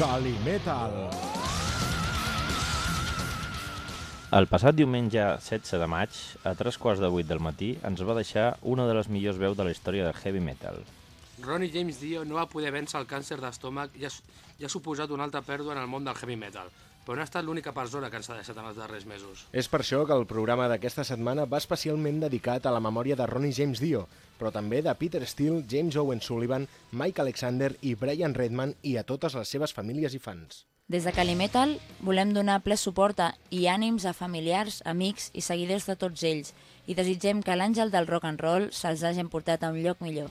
Calimetal. El passat diumenge 16 de maig, a tres quarts de vuit del matí, ens va deixar una de les millors veus de la història del heavy metal. Ronnie James Dio no va poder vèncer el càncer d'estómac i, ha, i ha suposat una altra pèrdua en el món del heavy metal, però no ha estat l'única persona que ens ha deixat en els darrers mesos. És per això que el programa d'aquesta setmana va especialment dedicat a la memòria de Ronnie James Dio, però també de Peter Steele, James Owen Sullivan, Mike Alexander i Brian Redman i a totes les seves famílies i fans. Des de Calimetal volem donar ple suport a i ànims a familiars, amics i seguidors de tots ells i desitgem que l'àngel del rock and roll se'ls hagi portat a un lloc millor.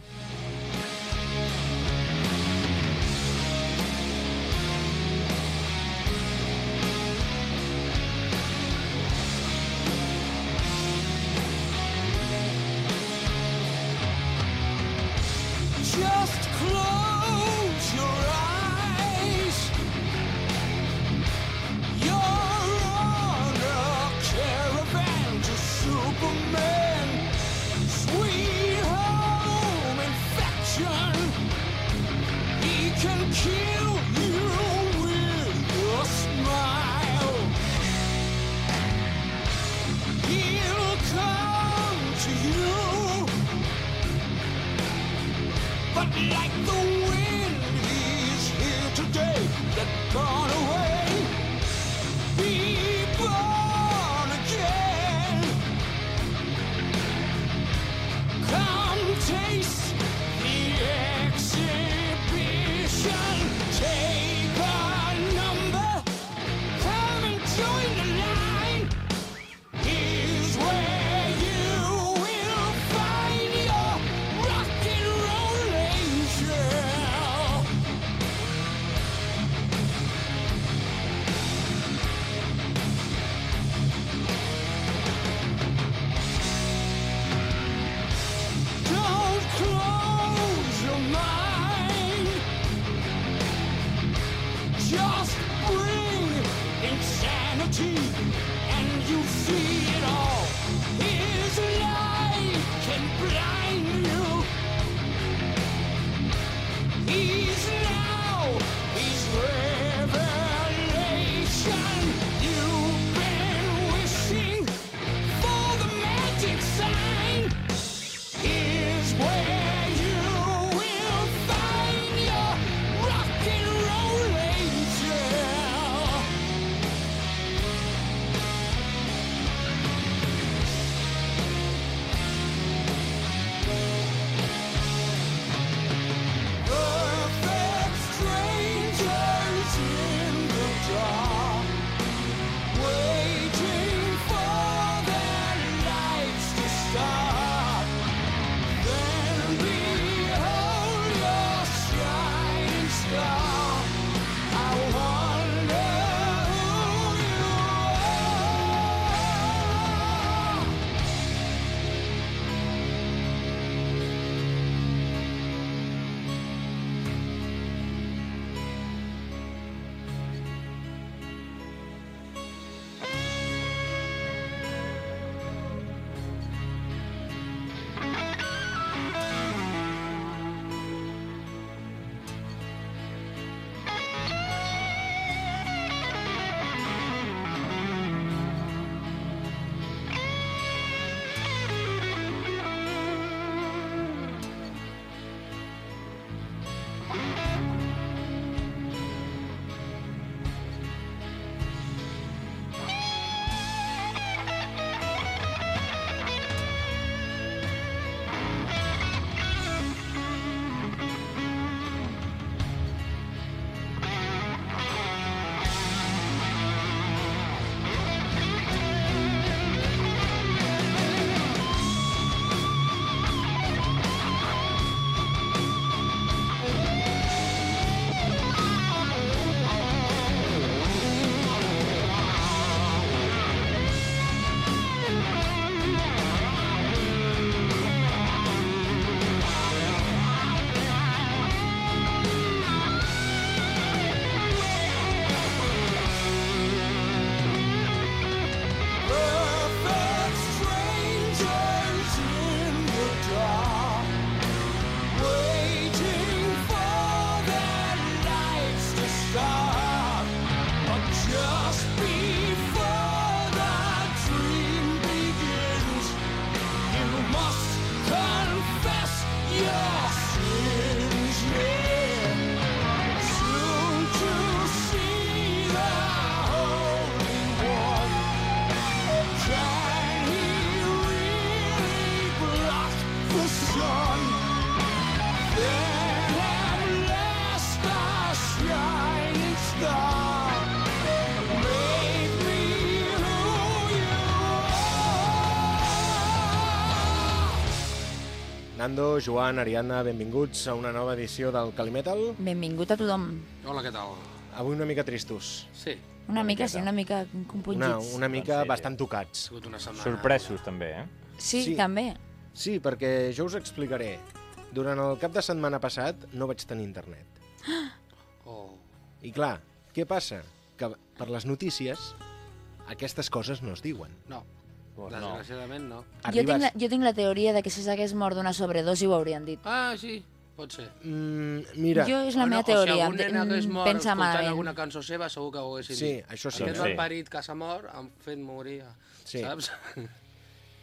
Nando, Joan, Ariadna, benvinguts a una nova edició del Calimetal. Benvingut a tothom. Hola, què tal? Avui una mica tristos. Sí, Una, Una mica, miqueta. sí, una mica Una, compungits. una mica sí, bastant ha tocats. sigut una setmana... Sorpresos, també, eh? Sí, Sí. també. Sí, perquè jo us explicaré. Durant el cap de setmana passat no vaig tenir internet. Oh. I clar, què passa? Que per les notícies aquestes coses no es diuen. No, Pues no. desgraciadament no. Jo tinc, la, jo tinc la teoria de que si s'hagués mort d'una sobredosi ho haurien dit. Ah, sí, pot ser. Mm, mira, Jo és la meva o si teoria. algun nen hagués mort Pensa escoltant malament. alguna cançó seva, segur que ho haguessin sí, dit. això sí. Aquest Sí. malparit que s'ha mort han fet morir, Sí. saps?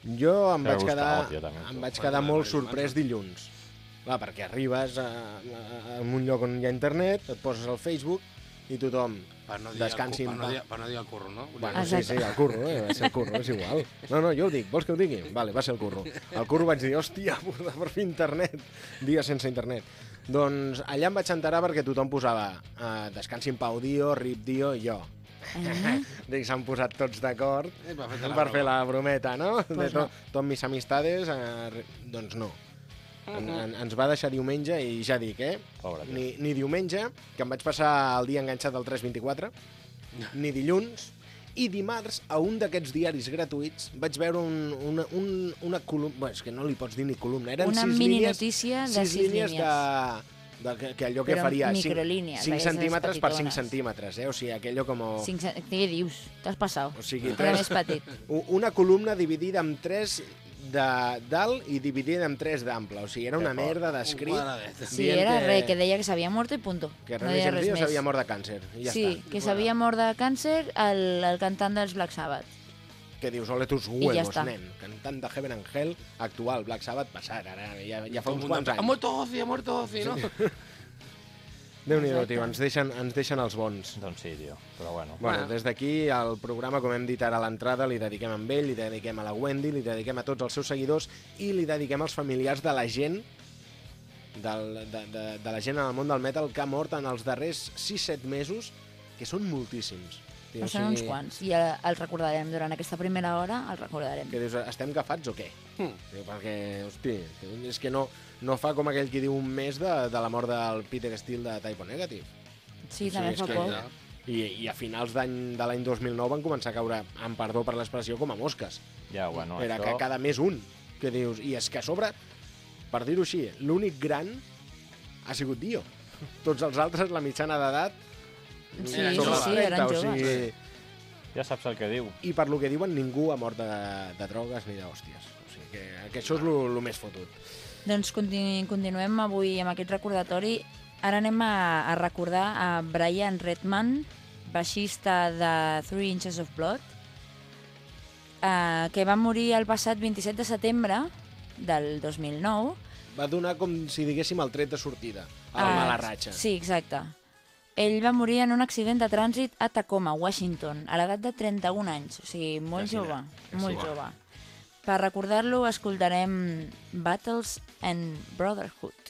Jo em vaig quedar, també, em vaig Bueno, quedar bueno, molt bueno, sorprès dilluns. Clar, perquè arribes a, a, a un lloc on hi ha internet, et poses al Facebook i tothom Per no dir, descansi el, en per, no pau. dir, per no dir el curro, no? Bueno, sí, Exacte. sí, el curro, eh? va ser el curro, és igual. No, no, jo ho dic, vols que ho digui? Vale, va ser el curro. El curro vaig dir, hòstia, per fi internet. Dia sense internet. Doncs allà em vaig enterar perquè tothom posava uh, descansi en pau Dio, rip Dio i jo. Mhm. Dic, s'han posat tots d'acord Eh, per fer-te la per fer la brometa, no? Pues de to, no. tot mis amistades, uh, doncs no. En, en, ens va deixar diumenge i ja dic, eh? Pobre. Ni, ni diumenge, que em vaig passar el dia enganxat al 324, ni dilluns, i dimarts, a un d'aquests diaris gratuïts, vaig veure un, una, un, una columna... Bé, és que no li pots dir ni columna, eren Una sis mini línies, notícia de sis, sis línies línies. de, de que, que allò que Però faria microlínies, 5 d'aquestes centímetres per 5 petitones. centímetres, eh? O sigui, aquello com... Cinc, ce- què dius? T'has passat. O sigui, Era tres, més petit. una columna dividida en tres de dalt i dividida en tres d'ample. O sigui, era una merda d'escrit. Sí, dient era que- res, que deia que s'havia mort i punto. Que no deia res més. s'havia mort de càncer. I ja sí, està. que s'havia mort de càncer el, el cantant dels Black Sabbath. Que dius, ole tus ja huevos, està. nen. Cantant de Heaven and Hell, actual, Black Sabbath, passat, ara ja, ja fa uns quants de- Ha anys. mort Ozzy, ha mort Ozzy, no? Déu-n'hi-do, Exacte. tio, ens deixen, ens deixen els bons. Doncs sí, tio. Però bueno. Bueno, des d'aquí, al programa, com hem dit ara a l'entrada, li dediquem a ell, li dediquem a la Wendy, li dediquem a tots els seus seguidors i li dediquem als familiars de la gent del, de, de, de la gent en el món del metal que ha mort en els darrers 6-7 mesos, que són moltíssims. Tio, Però són uns quants. I el, el recordarem durant aquesta primera hora, el recordarem. Que dius, estem agafats o què? Hmm. Diu, perquè, hosti, és que no, no fa com aquell qui diu un mes de, de la mort del Peter Steele de Type O Negative. Sí, Sí, també és fa que- por. Ja. I, i a finals d'any de l'any 2009 van començar a caure, amb perdó per l'expressió, com a mosques. Ja, bueno, Era això... que cada mes un. Que dius, i és que a sobre, per dir-ho així, l'únic gran ha sigut Dio. Tots els altres, la mitjana d'edat, Sí, Eren sí, joves. sí, eren o joves. sigui, Ja saps el que diu. I per lo que diuen, ningú ha mort de, de drogues ni d'hòsties. O sigui que, que això és el més fotut. Doncs continu continuem avui amb aquest recordatori. Ara anem a, a recordar a Brian Redman, baixista de Three Inches of Blood, eh, que va morir el passat 27 de setembre del 2009. Va donar com si diguéssim el tret de sortida, a la Ah, mala ratxa. Sí, exacte. Ell va morir en un accident de trànsit a Tacoma, Washington, a l'edat de 31 anys, o sigui, molt Quasi jove, molt jove. Per recordar-lo escoltarem Battles and Brotherhood.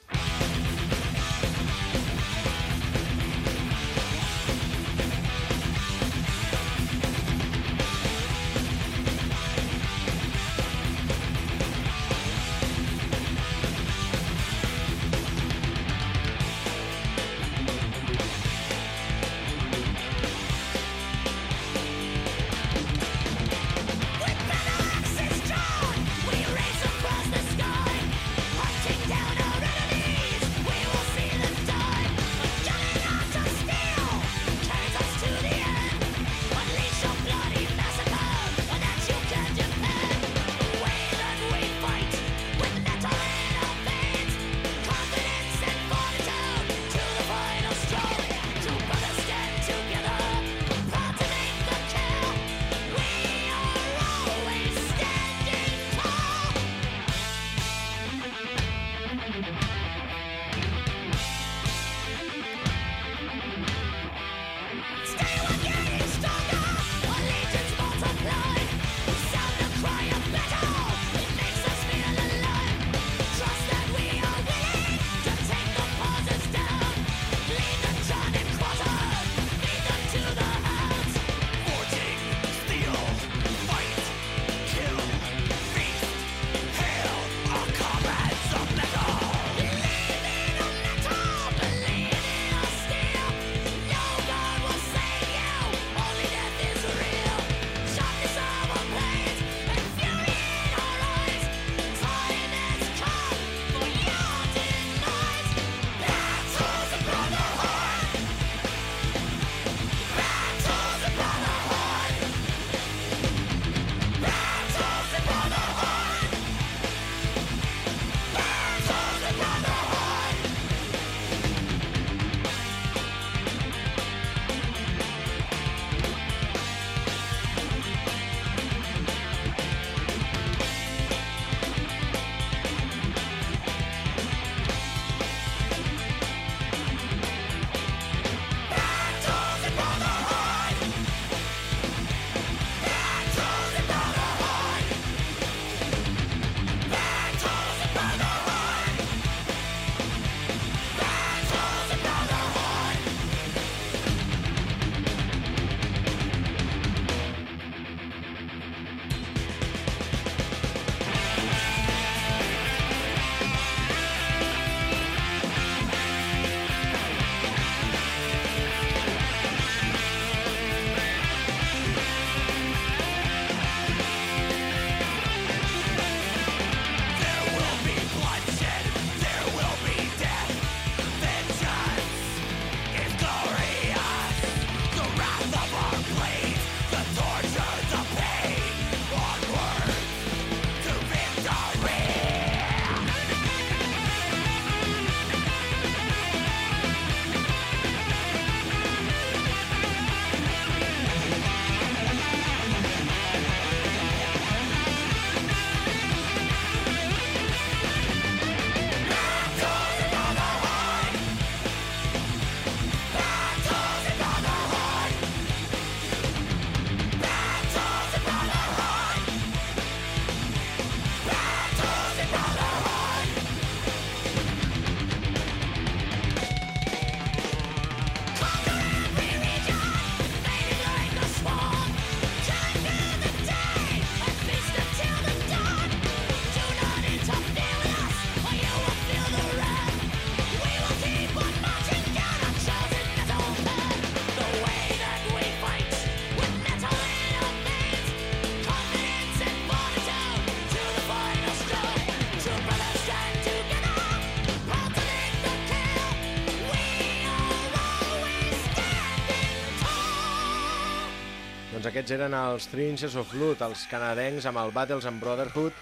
Aquests eren els Trinches of Blood, els canadencs amb el Battles and Brotherhood,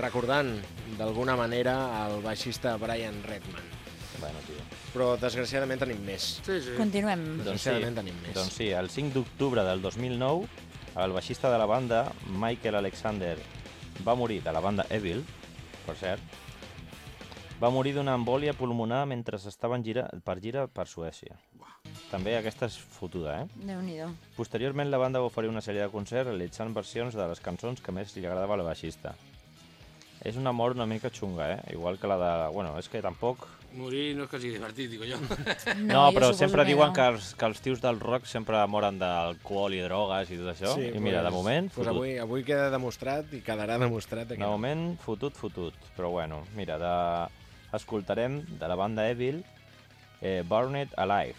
recordant d'alguna manera el baixista Brian Redman. Bueno, tio. Però desgraciadament tenim més. Sí, sí. Continuem. Doncs sí, Desgraciadament tenim més. doncs sí, el 5 d'octubre del 2009, el baixista de la banda, Michael Alexander, va morir de la banda Evil, per cert, va morir d'una embòlia pulmonar mentre estava en gira, per gira per Suècia. També aquesta és fotuda, eh? Déu-n'hi-do. Posteriorment, la banda va oferir una sèrie de concerts realitzant versions de les cançons que més li agradava al baixista. És una mort una mica xunga, eh? Igual que la de... Bueno, és que tampoc... Morir no és que sigui divertit, dic jo. No, però sempre que diuen no. que els, que els tios del rock sempre moren d'alcohol i drogues i tot això. I mira, de pues- moment, Pues fotut. avui, avui queda demostrat i quedarà demostrat que De moment, fotut, fotut. Però bueno, mira, de... escoltarem de la banda Evil eh, Burn It Alive.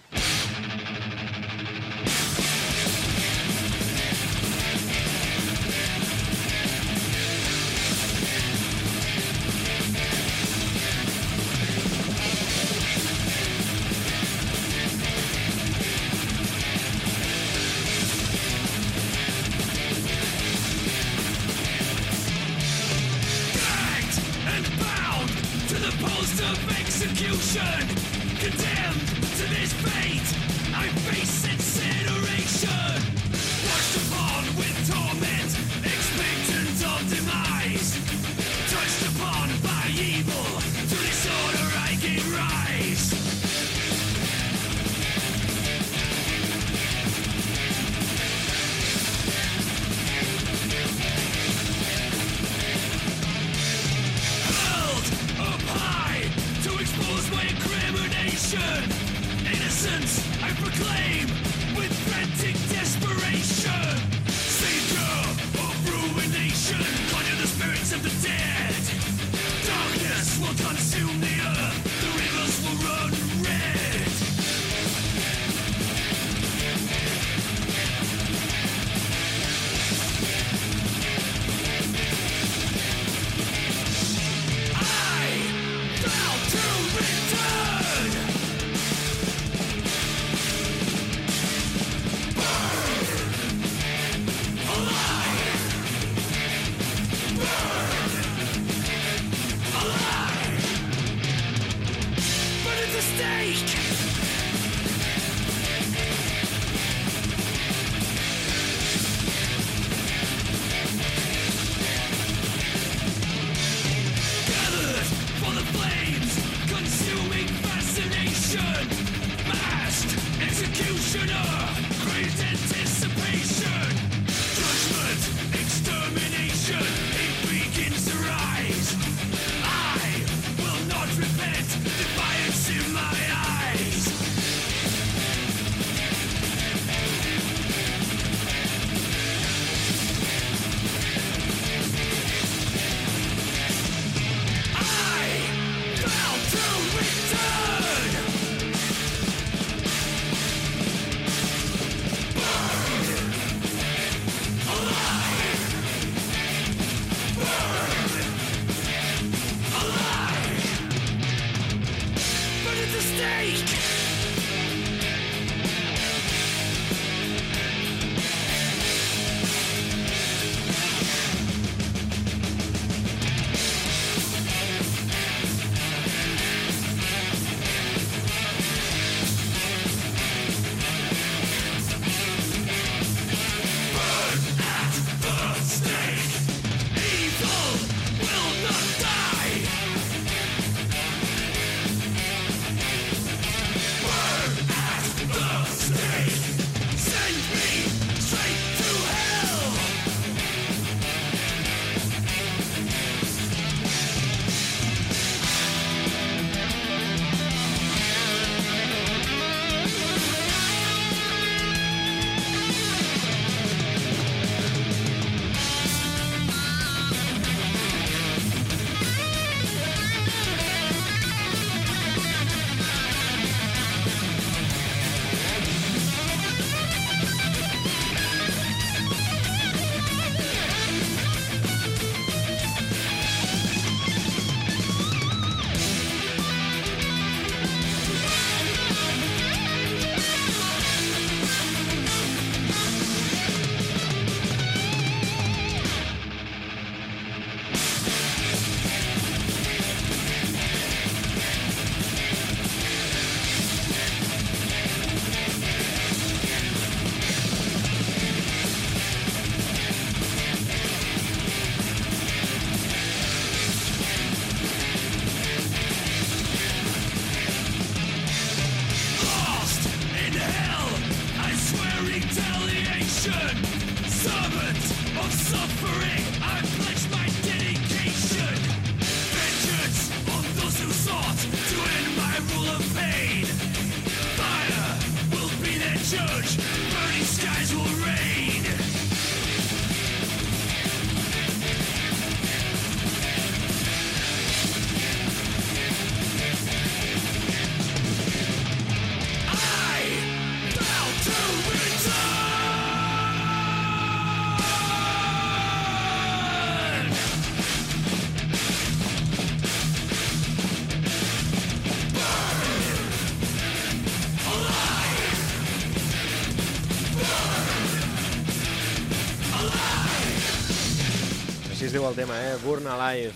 Diu el tema, eh? Burn Alive,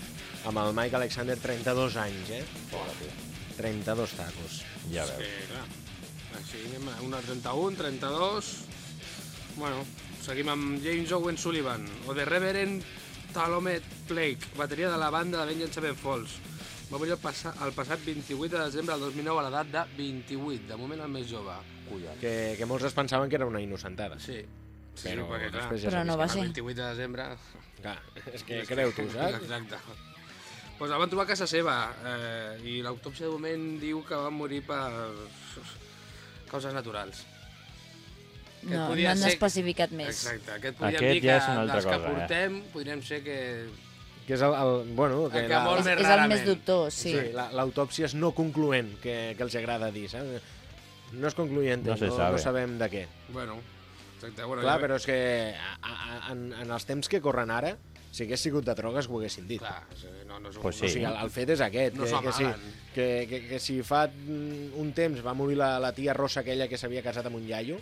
amb el Mike Alexander, 32 anys, eh? 32 tacos. Ja Sí, veus. clar. Així anem a una 31, 32... Bueno, seguim amb James Owen Sullivan, o The Reverend Talomet Blake, bateria de la banda de Vengeance Sevenfolds. Va morir el, passa, el passat 28 de desembre del 2009 a l'edat de 28, de moment el més jove. Collons. Que, que molts es pensaven que era una innocentada. Sí, sí Però perquè clar, Però no va que el ser. 28 de desembre... Clar, és que creu tu, saps? Exacte. Pues el van trobar a casa seva eh, i l'autòpsia de moment diu que va morir per causes naturals. Que No, no han ser- especificat més. Exacte, aquest podríem Aquest dir que ja és una altra dels que cosa, eh? portem podríem ser que... Que és el, el bueno, que, El que la, És, és el més dubtós, sí. sí, la- l'autòpsia és no concloent, que, que els agrada dir, saps? No és concloent, No no, sabe. no sabem de què. Bueno, exacte. Bueno, Clar, ja- però és que a, a, en, en els temps que corren ara, si hagués sigut de drogues ho haguessin dit. Clar, sí, no, no és un... Pues O sí. sigui, el, el fet és aquest, No que, que, si, que, que, que si fa un temps va morir la, la tia rossa aquella que s'havia casat amb un iaio,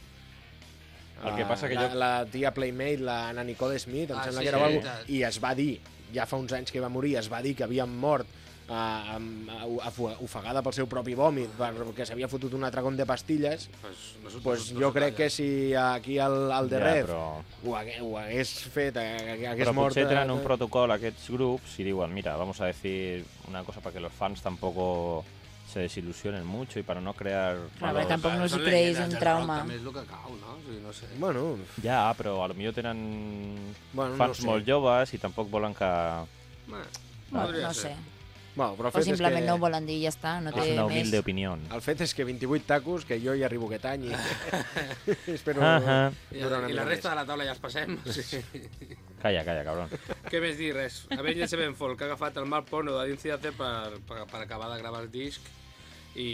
El que passa que la, jo- la tia Playmate, la Anna Nicole Smith, em Ah, sembla sí, que era sí, algo, i es va dir, ja fa uns anys que va morir, es va dir que havia mort uh, uh, ofegada pel seu propi vòmit, perquè s'havia fotut un atragón de pastilles, Pues, no, pues no jo crec que si aquí al, al de Ja, però, ho, hagués, ho hagués fet, eh, hagués però mort... potser tenen eh, un protocol aquests grups y diuen, mira, vamos a decir una cosa para que los fans tampoco se desilusionen mucho y para no crear... Clar, valors. perquè tampoc no creïs llegendes un trauma. També és el que cau, no? O sigui, no sé. Bueno, Ja, però a lo millor tenen bueno, no fans sé. molt joves i tampoc volen que... Bueno, No, no ser. sé. Bueno, però el O és simplement que... no ho volen dir i ja està, no té És una més. humilde opinió. El fet és que 28 tacos, que jo hi arribo aquest any i espero Ah, ah. I, durar una I la resta de la taula ja els passem. Sí. Calla, calla, cabron. Què més dir? Res. Avenged Sevenfold, que ha agafat el mal porno de Dean per, per, per acabar de gravar el disc i,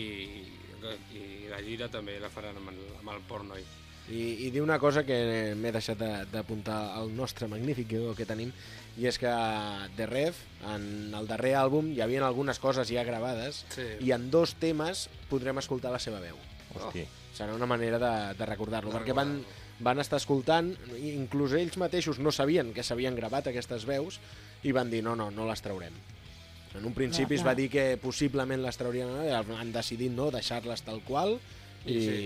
i la gira també la faran amb el, amb el porno. I, I, i dir una cosa que m'he deixat de- d'apuntar al nostre magnífic guió que tenim, i és que de Rev, en el darrer àlbum, hi havia algunes coses ja gravades, Sí. i en dos temes podrem escoltar la seva veu. Hosti. Serà una manera de, de recordar-lo, perquè van, van estar escoltant, i inclús ells mateixos no sabien que s'havien gravat aquestes veus, i van dir, no, no, no les traurem. En un principi Clar, es va clar. dir que possiblement les traurien, eh? han decidit no deixar-les tal qual, i, sí,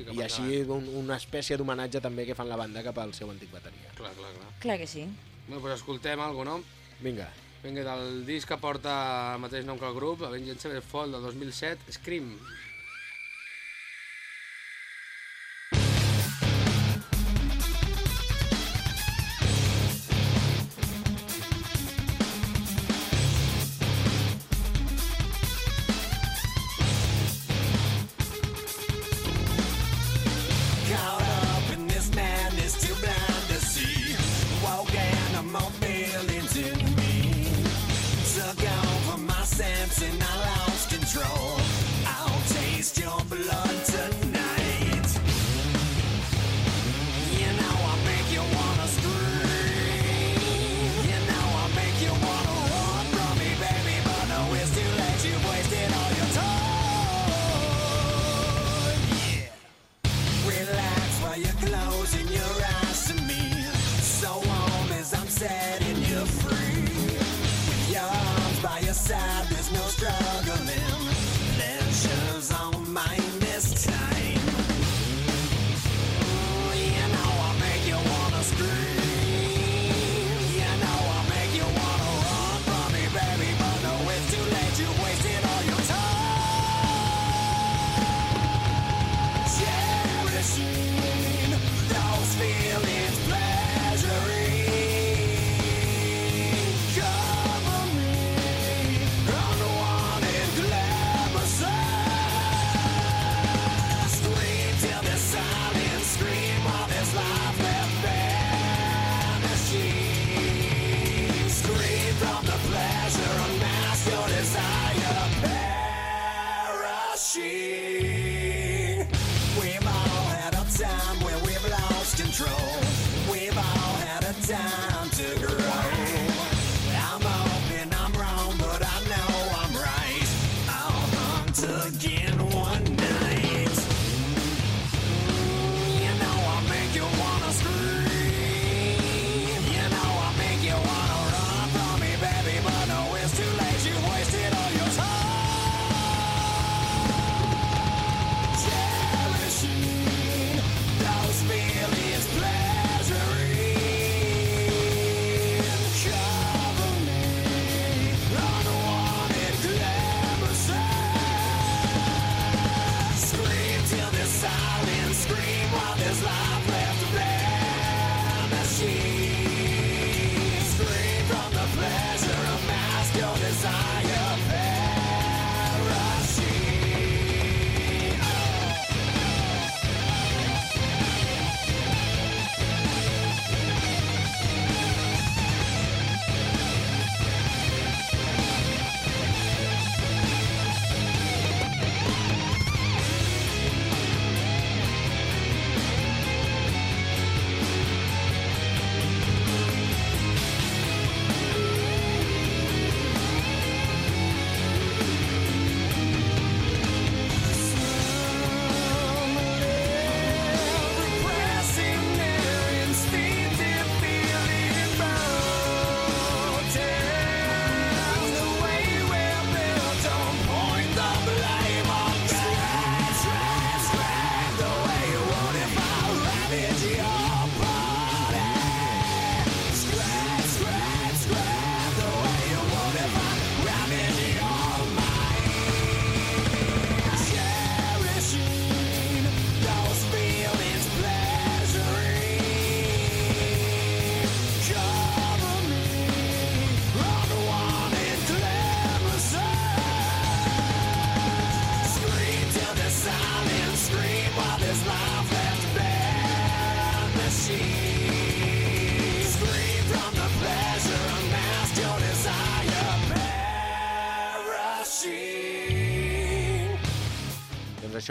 i i així un, una espècie d'homenatge també que fan la banda cap al seu antic bateria. clar, clar, clar. Clar que sí. Bé, doncs escoltem alguna no? Vinga. Vinga, del disc que porta el mateix nom que el grup, Avenged Sevenfold del 2007, Scream. Caught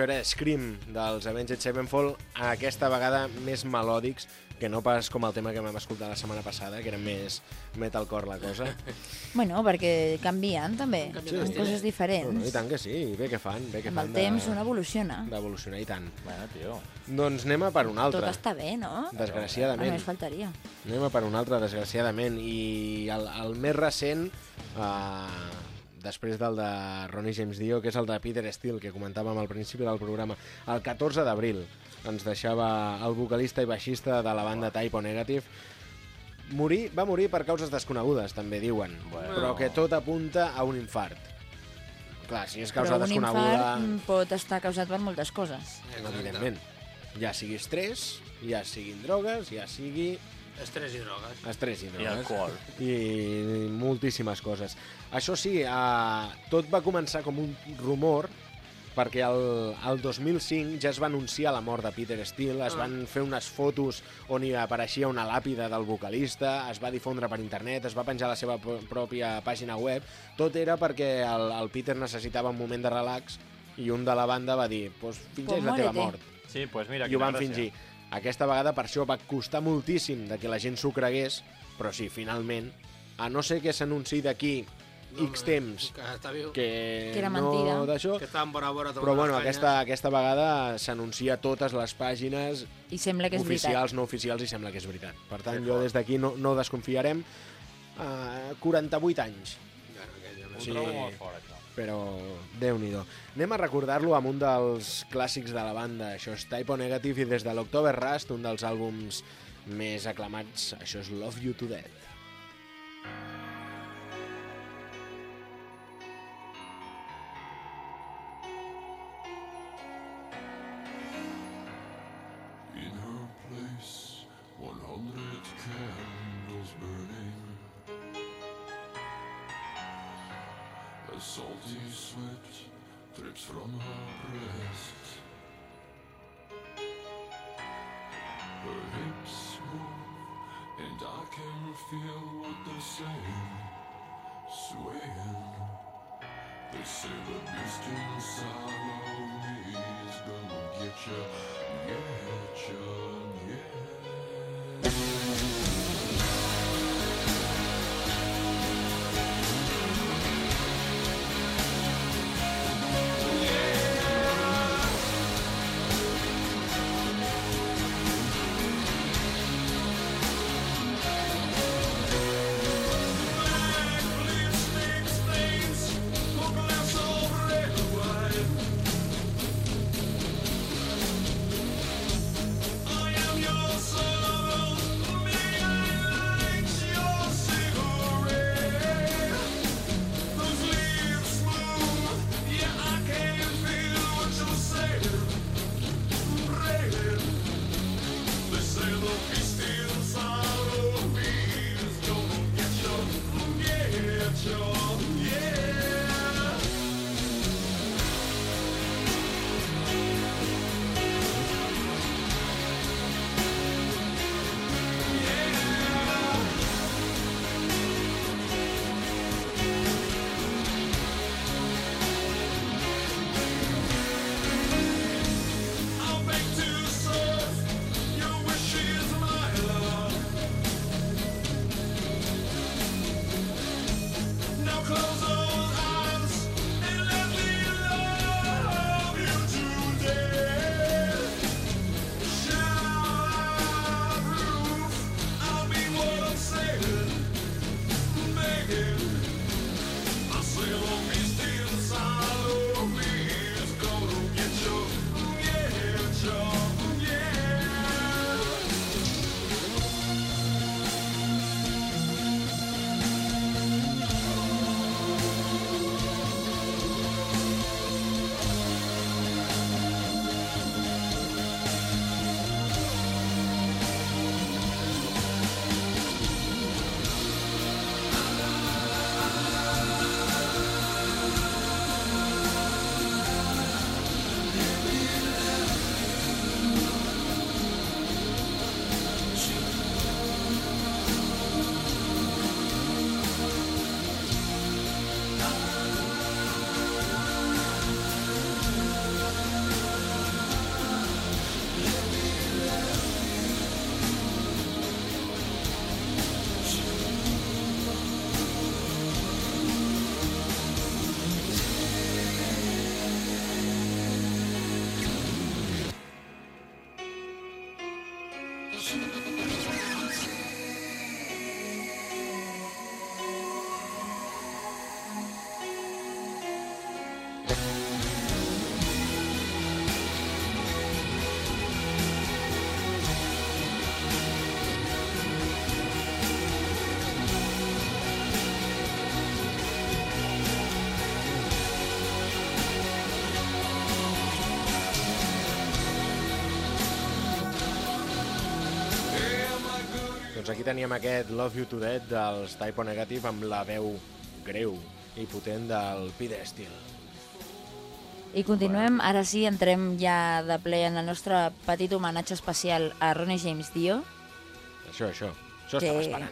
això era Scream dels Avenged Sevenfold, aquesta vegada més melòdics que no pas com el tema que vam escoltar la setmana passada, que era més metalcore la cosa. Bueno, perquè canvien també, Canvien són d'estil. coses No, no, diferents. I tant que sí, bé que fan, bé que Amb fan el temps un evoluciona. d'evolucionar i tant. Bueno, tio. Doncs anem a per un Tot altre, està bé, no? desgraciadament. Només faltaria. Anem a per un altre, desgraciadament. I el, el més recent, uh, després del de Ronnie James Dio, que és el de Peter Steele, que comentàvem al principi del programa, el 14 d'abril ens deixava el vocalista i baixista de la banda Type O Negative. Morir, va morir per causes desconegudes, també diuen, Bueno. però que tot apunta a un infart. Clar, si és causa Però un desconeguda... infart mm, pot estar causat per moltes coses. Evidentment. Ja sigui estrès, ja siguin drogues, ja sigui Estrès i drogues. estrès i I drogues. alcohol. I moltíssimes coses. Això sí, eh, tot va començar com un rumor perquè el, el 2005 ja es va anunciar la mort de Peter Steele, es Ah. van fer unes fotos on hi apareixia una làpida del vocalista, es va difondre per internet, es va penjar a la seva pròpia pàgina web, tot era perquè el, el Peter necessitava un moment de relax i un de la banda va dir, pues, fingeix Pues la teva mort Sí, doncs pues mira, i ho van gràcia. fingir. Aquesta vegada per això va costar moltíssim de que la gent s'ho cregués, però sí, finalment, a no ser que s'anunciï d'aquí No, X no, temps Que està viu. que, Que era no mentida. d'això, Que està en vora a vora però bueno, aquesta, aquesta vegada s'anuncia a totes les pàgines I sembla que és oficials, no oficials, i sembla que és veritat. Per tant, Que jo des d'aquí no, no ho desconfiarem. Uh, 48 anys, Ho Sí. trobo molt fort, això. Però déu nhi Anem a recordar-lo amb un dels clàssics de la banda, això és Type O Negative, i des de l'October Rust, un dels àlbums més aclamats, això és Love You To Death. From her breast. Her hips move, and I can feel what they're saying, swaying. They say the beast inside of me is gonna get ya, get ya, yeah. Aquí teníem aquest Love You to Death dels Typo Negative amb la veu greu i potent del Steele. I continuem, ara sí, entrem ja de ple en el nostre petit homenatge especial a Ronnie James Dio. Això, això. Això Que- estava esperant.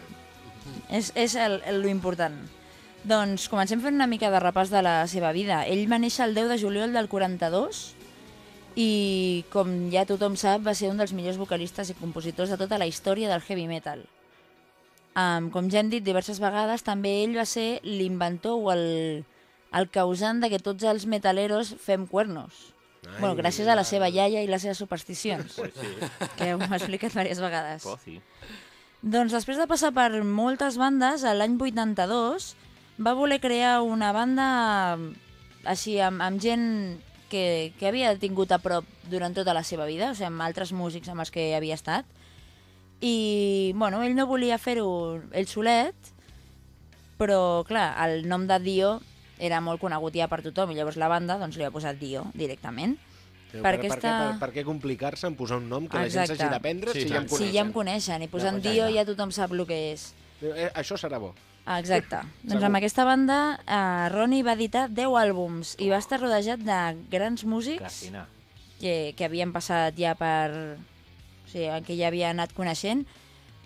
És, és el, el, lo important. Doncs comencem fent una mica de repàs de la seva vida. Ell va néixer el 10 de juliol del 42 i, com ja tothom sap, va ser un dels millors vocalistes i compositors de tota la història del heavy metal. Um, com ja hem dit diverses vegades, també ell va ser l'inventor o el, el causant de que tots els metaleros fem cuernos. Ai, bueno, gràcies a la seva iaia i les seves supersticions, Pues sí, que ho hem explicat diverses vegades. pues sí. Doncs després de passar per moltes bandes, l'any 82 va voler crear una banda així amb, amb gent que, que havia tingut a prop durant tota la seva vida, o sigui, amb altres músics amb els que havia estat. I, bueno, ell no volia fer-ho ell solet, però, clar, el nom de Dio era molt conegut ja per tothom, i llavors la banda doncs, li ha posat Dio directament. Per, per per, aquesta- què, per, per què complicar-se en posar un nom que la gent Exacte. s'hagi d'aprendre Sí, si ja em coneixen? Si ja em coneixen, i posant ja Dio ja tothom sap el que és. Eh, això serà bo. Ah, Exacte. doncs Segur. amb aquesta banda, eh, Ronnie va editar 10 àlbums i va estar rodejat de grans músics que, que havien passat ja per... O sigui, que ja havia anat coneixent,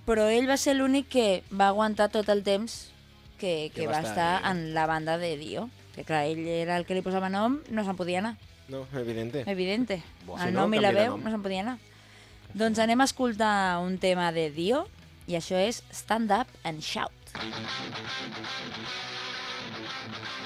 però ell va ser l'únic que va aguantar tot el temps que, que, Que va va estar estar en la banda de Dio. Que clar, ell era el que li posava nom, no se'n podia anar, No, evidente. evidente. Bo, si el no, nom i la veu no se'n podia anar. Doncs anem a escoltar un tema de Dio, i això és Stand Up and Shout. It's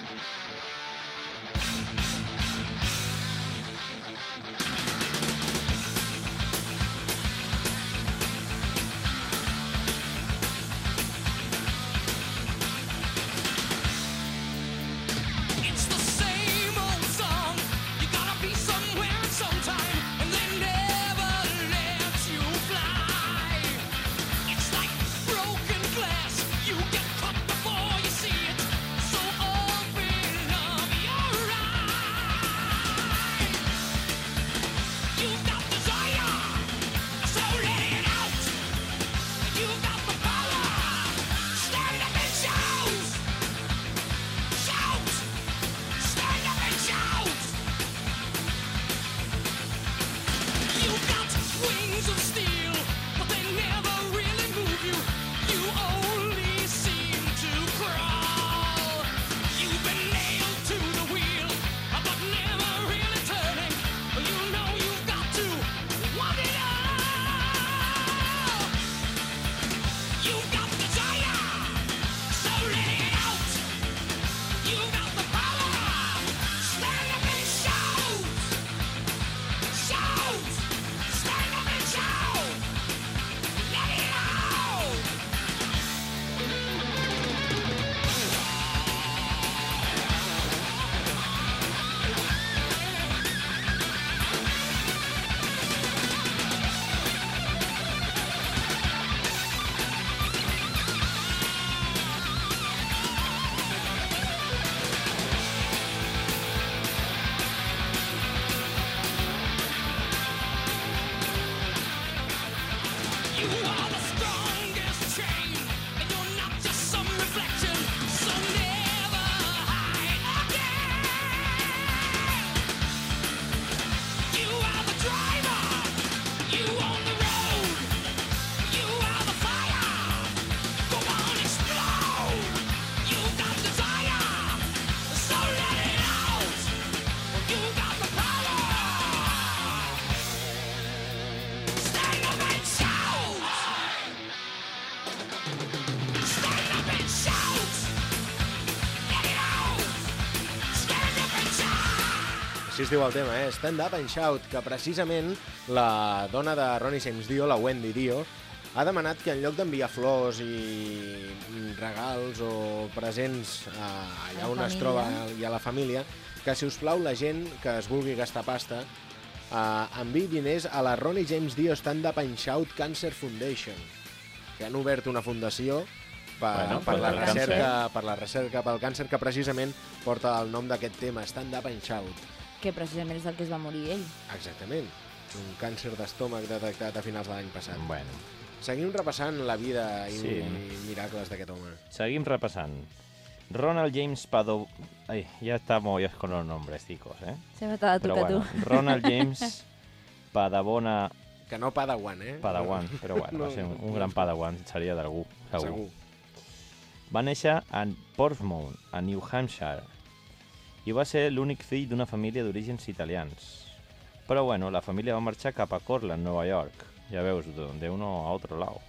es diu el tema, eh? Stand Up and Shout, que precisament la dona de Ronnie James Dio, la Wendy Dio, ha demanat que en lloc d'enviar flors i regals o presents a, allà on es troba i a la família, que si us plau la gent que es vulgui gastar pasta eh, enviï diners a la Ronnie James Dio Stand Up and Shout Cancer Foundation, que han obert una fundació per, Bueno, per, la recerca, per la recerca pel càncer que precisament porta el nom d'aquest tema, Stand Up and Shout. Que precisament és del que es va morir ell. Exactament. Un càncer d'estómac detectat a finals de l'any passat. Bueno, Seguim repassant la vida i Sí. miracles d'aquest home. Seguim repassant. Ronald James Padov... Ai, ya estamos ya con los nombres, chicos, ¿eh? T'ha de Però tocar bueno, tu. Ronald James Padavona Que no Padawan, eh? Padawan, però bueno, va ser un, un gran Padawan, seria d'algú, segur. Segur. Va néixer a Portsmouth, a New Hampshire, i va ser l'únic fill d'una família d'orígens italians. Però bueno, la família va marxar cap a Cortland, Nova York. Ja veus, de, de uno a otro lado.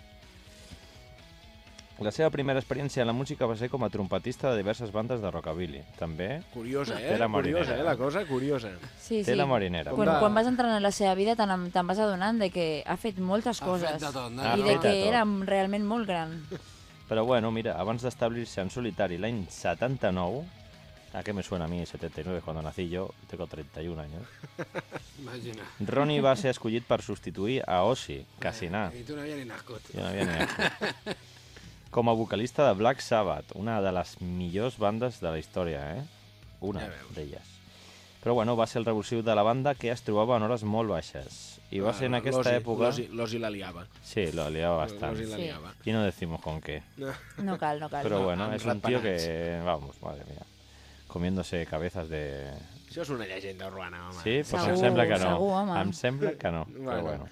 La seva primera experiència en la música va ser com a trompetista de diverses bandes de rockabilly. També Curiosa, eh? Té la curiosa, marinera. eh? La cosa curiosa. Sí, té sí. la marinera. Quan, quan vas entrant en la seva vida te'n te'n vas adonant de que ha fet moltes Ha coses. fet de tot, no? Ha I fet de que era realment molt gran. Però bueno, mira, abans d'establir-se en solitari l'any 79, ¿a qué me suena a mí 79 cuando nací yo? Tengo 31 años. Imagina. Ronnie va ser escollit per substituir a Ozzy, quasi nada. I tu no havia ni nascut. Jo no havia ni nascut. Com a vocalista de Black Sabbath, una de les millors bandes de la història, eh? Una Ja d'elles. Però bueno, va ser el revulsiu de la banda que es trobava en hores molt baixes. I va ser en aquesta època... L'Ozzy l'Ozzy la liava. Sí, lo liaba bastant. L'Ozzy la Sí. liava. Y no decimos con qué. No cal, no cal. Pero bueno, amb es un tío ratpenats. que, vamos, madre mía, comiéndose cabezas de... Això és una llegenda urbana, home. Sí, pues em Segur, sembla que no. segur, home. Em sembla que no, però Bueno. bueno.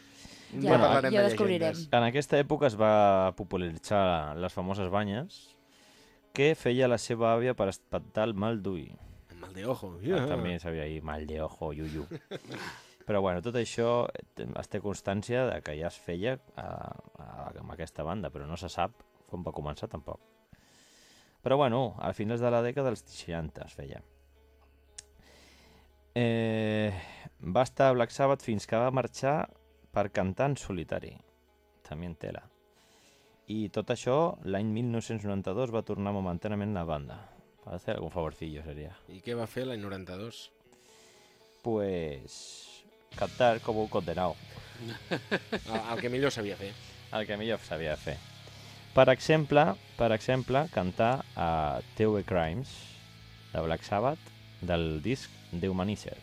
Ja, Bueno, ja de descobrirem. llegendes. En aquesta època es va popularitzar les famoses banyes que feia la seva àvia per espantar el mal d'ull. Mal de ojo. Yeah. També sabia ahir mal de ojo, yuyu. Però bueno, tot això es té constància de que ja es feia a, a, amb aquesta banda, però no se sap com va començar tampoc. Però bueno, a finals de la dècada dels 60 es feia. Eh, va estar a Black Sabbath fins que va marxar per cantar en solitari. També en tela. I tot això, l'any 1992 va tornar momentanament la banda. Va fer algun favorcillo, seria. I què va fer l'any 92? Pues cantar com un condenado, el que millor sabia fer. el que millor sabia fer. Per exemple, per exemple, cantar a Teue Crimes de Black Sabbath del disc The Humanizer.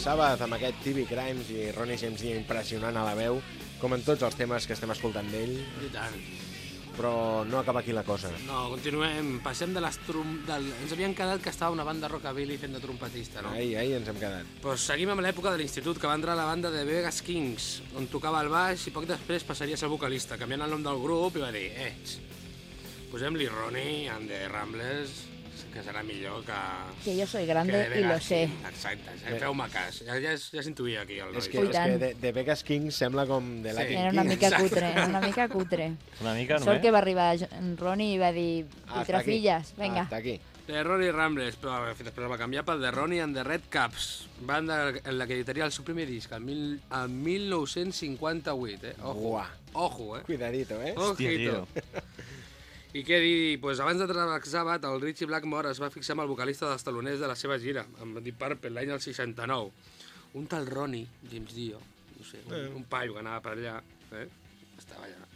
Sabbath amb aquest TV Crimes i Ronnie James Dio impressionant a la veu, com en tots els temes que estem escoltant d'ell, I tant. però no acaba aquí la cosa. No, continuem. Passem de les trum... Del... Ens havien quedat que estava una banda rockabilly fent de trompetista, no? Ai, ai, ens hem quedat. Pues seguim amb l'època de l'institut, que va entrar a la banda de Vegas Kings, on tocava el baix i poc després passaria a ser vocalista, canviant el nom del grup i va dir, eh, posem-li Ronnie and the Ramblers, que serà millor que... Que yo soy que grande de y lo sé. Exacte, eh, feu-me cas. Ja, ja, ja s'intuïa aquí el És noi. que, Ui, és que de, de Vegas Kings sembla com de Sí. Latin Era una mica Exacte. cutre, era una mica cutre. Una mica Sort només. que va arribar Ronnie i va dir, Hasta aquí. Ultrafilles, venga. Hasta aquí. De Ronnie Ramblers, però després va canviar pel de Ronnie and the Red Caps, banda en la que editaria el seu primer disc, el, mil, el 1958, eh? Ojo, Buah. ojo, eh? Cuidadito, eh? Hòstia, Ojito. tio. I què dir, pues abans de Black Sabbath, el Richie Blackmore es va fixar amb el vocalista dels taloners de la seva gira, amb Deep Purple, l'any del 69. Un tal Ronnie, James Dio, no sé, un, un paio que anava per allà, eh? estava allà.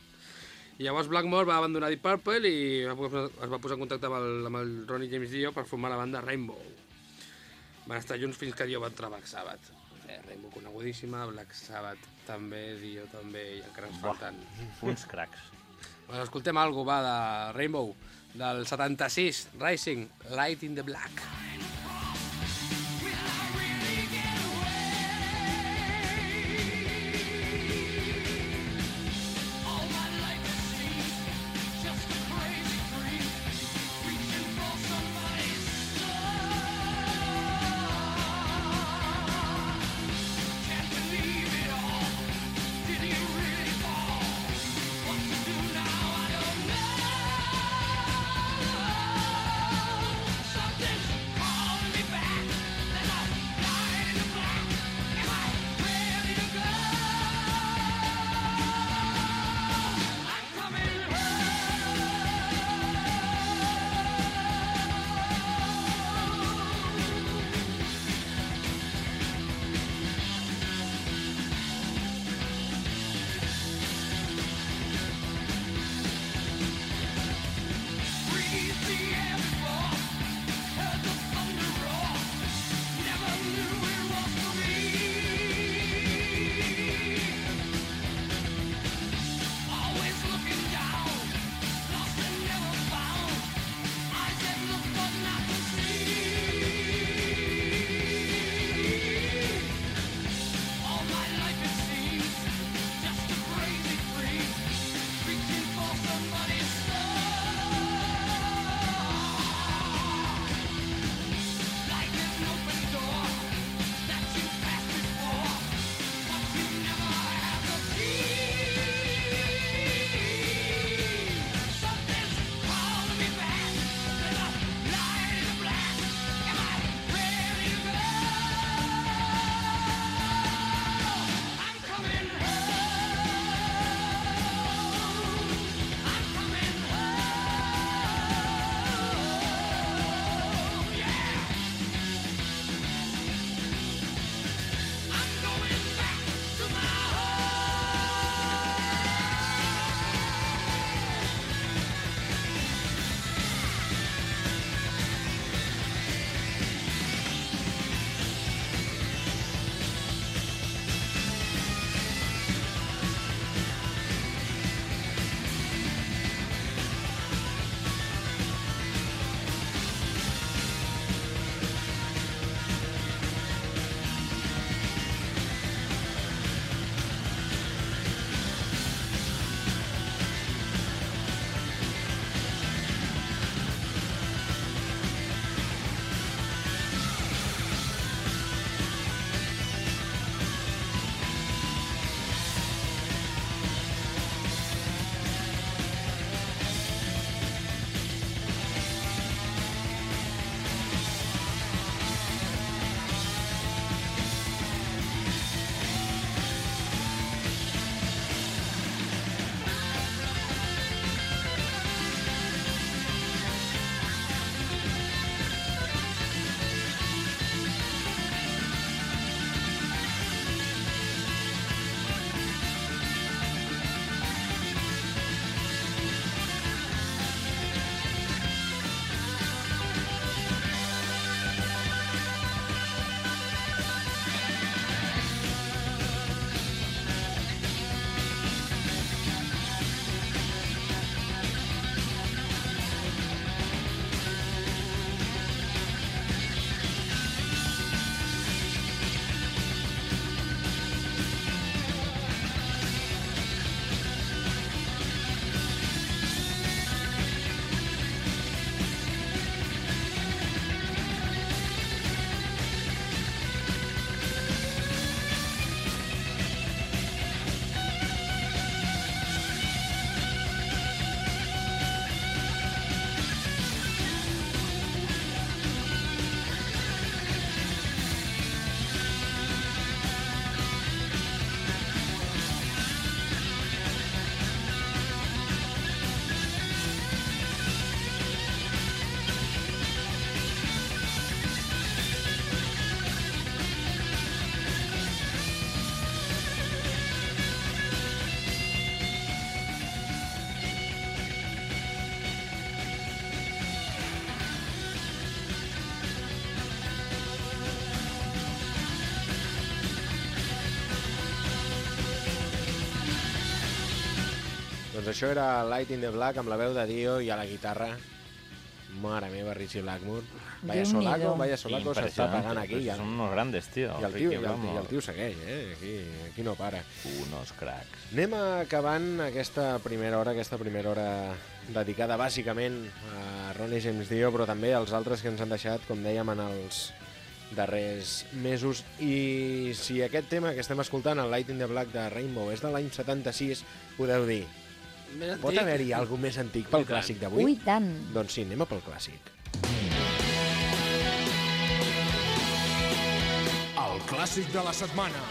I llavors Blackmore va abandonar Deep Purple i va posar- es va posar en contacte amb el, amb el Ronnie James Dio per formar la banda Rainbow. Van estar junts fins que Dio va entrar a Black Sabbath. Eh, Rainbow conegudíssima, Black Sabbath també, Dio també, i encara ens falten. Uns cracs. Bueno, escoltem algo, va, de Rainbow, del 76, Rising, Light in the Black. Something's Doncs això era Light in the Black amb la veu de Dio i a la guitarra. Mare meva, Richie Blackmore. Vaya solaco, vaya solaco s'està pagant aquí. el, Son unos grandes, tío. i el, tio, i el, i el tio segueix, eh? Aquí, aquí no para. Unos cracks. Anem acabant aquesta primera hora, aquesta primera hora dedicada bàsicament a Ronnie James Dio, però també als altres que ens han deixat, com dèiem, en els darrers mesos. I si aquest tema que estem escoltant, el Light in the Black de Rainbow, és de l'any 76, podeu dir, Més pot haver-hi alguna més antic pel clàssic d'avui? Ui, tant. Doncs sí, anem a pel clàssic. El clàssic de la setmana.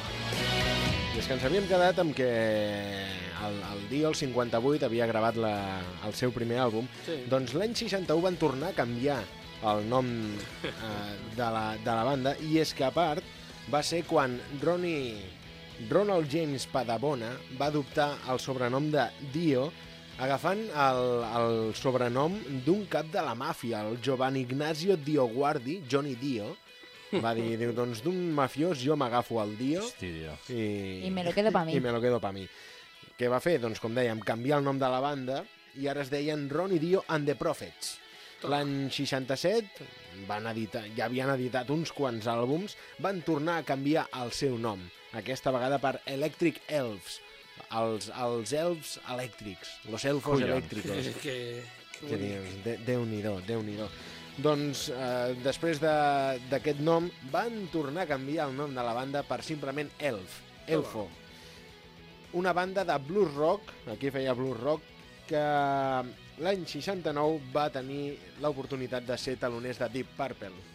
I és que ens havíem quedat amb que el, el Dio, el 58, havia gravat la, el seu primer àlbum. Sí. Doncs l'any 61 van tornar a canviar el nom eh, de, la, de la banda i és que a part va ser quan Ronnie, Ronald James Padabona va adoptar el sobrenom de Dio agafant el, el sobrenom d'un cap de la màfia, el Giovanni Ignazio Dioguardi, Johnny Dio, va dir, diu, doncs d'un mafiós jo m'agafo el Dio Hosti, Dio. i, I me lo quedo pa mi. I me lo quedo pa mi. Què va fer? Doncs, com dèiem, canviar el nom de la banda i ara es deien Ronnie Dio and the Prophets. L'any 67 van editar, ja havien editat uns quants àlbums, van tornar a canviar el seu nom, aquesta vegada per Electric Elves, els, els elfs elèctrics, los elfos Collons. elèctricos. Que, que, que dius? De, Déu-n'hi-do, déu nhi déu Doncs, eh, després de- d'aquest nom, van tornar a canviar el nom de la banda per simplement Elf, Elfo. Una banda de blues rock, aquí feia blues rock, que l'any 69 va tenir l'oportunitat de ser taloners de Deep Purple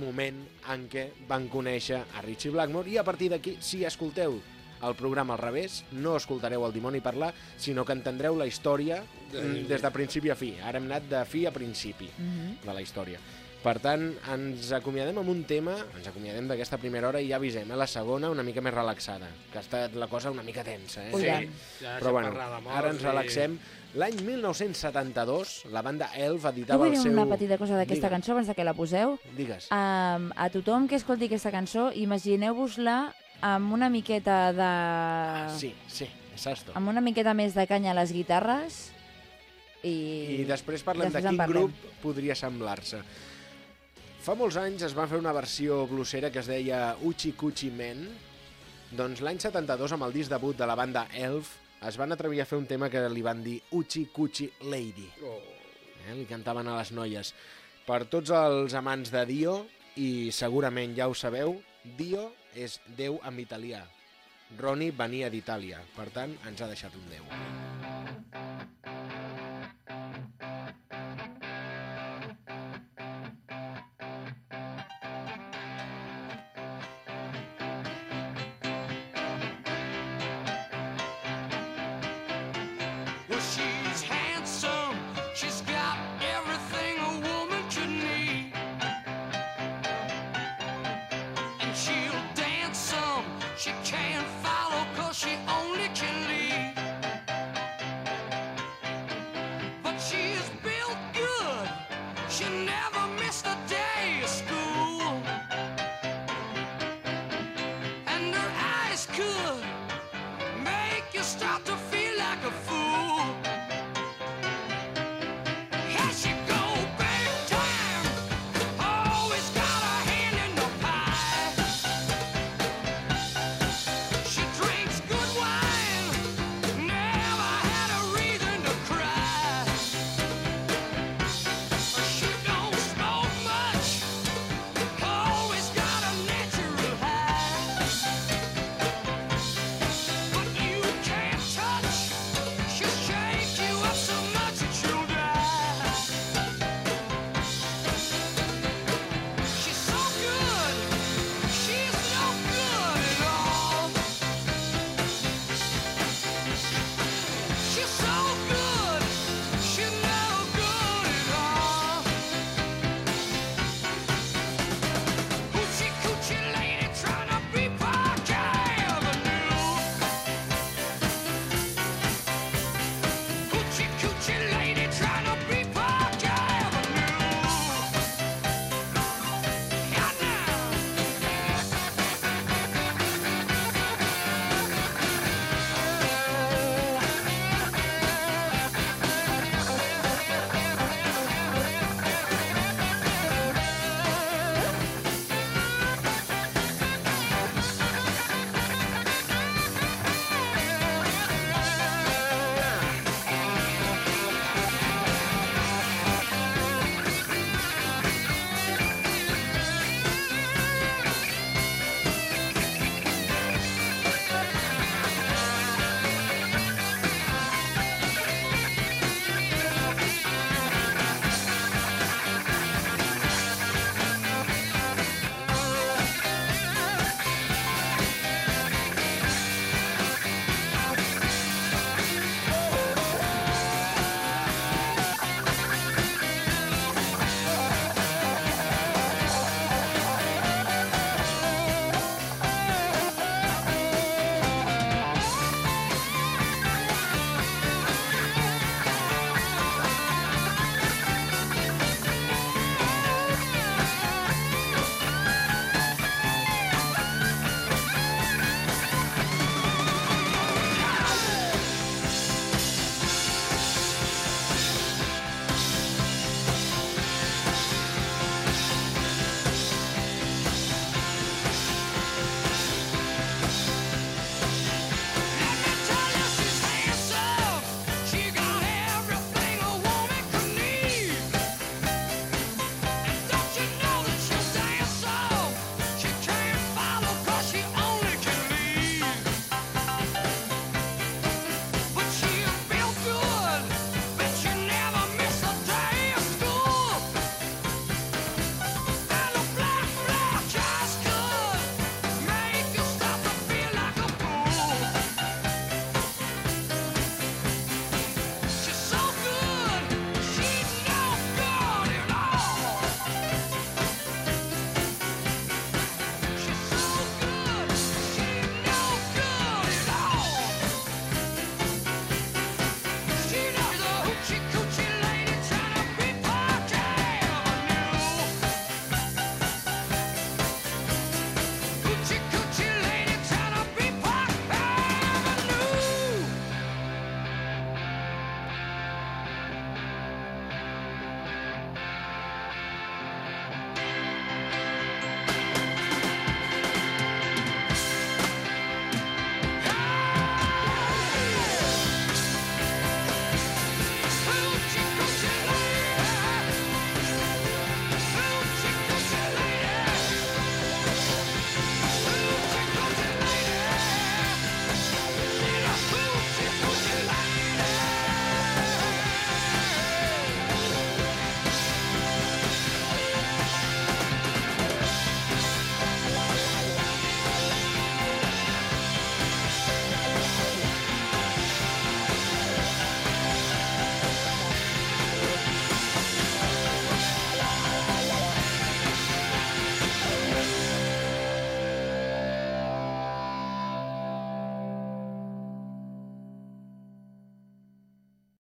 moment en què van conèixer a Richie Blackmore i a partir d'aquí, si escolteu el programa al revés, no escoltareu el dimoni parlar, sinó que entendreu la història mm, des de principi a fi. Ara hem anat de fi a principi Mhm. de la història. Per tant, ens acomiadem amb un tema, ens acomiadem d'aquesta primera hora i ja avisem, a la segona una mica més relaxada, que ha estat la cosa una mica tensa, eh? Sí, ja Però bueno, ara ens i- relaxem. L'any 1972, la banda Elf Jo editava vull el dir seu... una petita cosa d'aquesta cançó abans de que la poseu. Digues. Um, a tothom que escolti aquesta cançó, imagineu-vos-la amb una miqueta de... Sí, sí, exacto. amb una miqueta més de canya a les guitarres i... I després parlem després de quin parlem. grup podria semblar-se. Fa molts anys es va fer una versió bluesera que es deia Uchi Kuchi Men. Doncs l'any 72, amb el disc debut de la banda Elf, es van atrevir a fer un tema que li van dir Uchi Kuchi Lady. Oh. Eh? Li cantaven a les noies. Per tots els amants de Dio, i segurament ja ho sabeu, Dio és Déu en italià. Ronnie venia d'Itàlia, per tant, ens ha deixat un Déu. she's happy.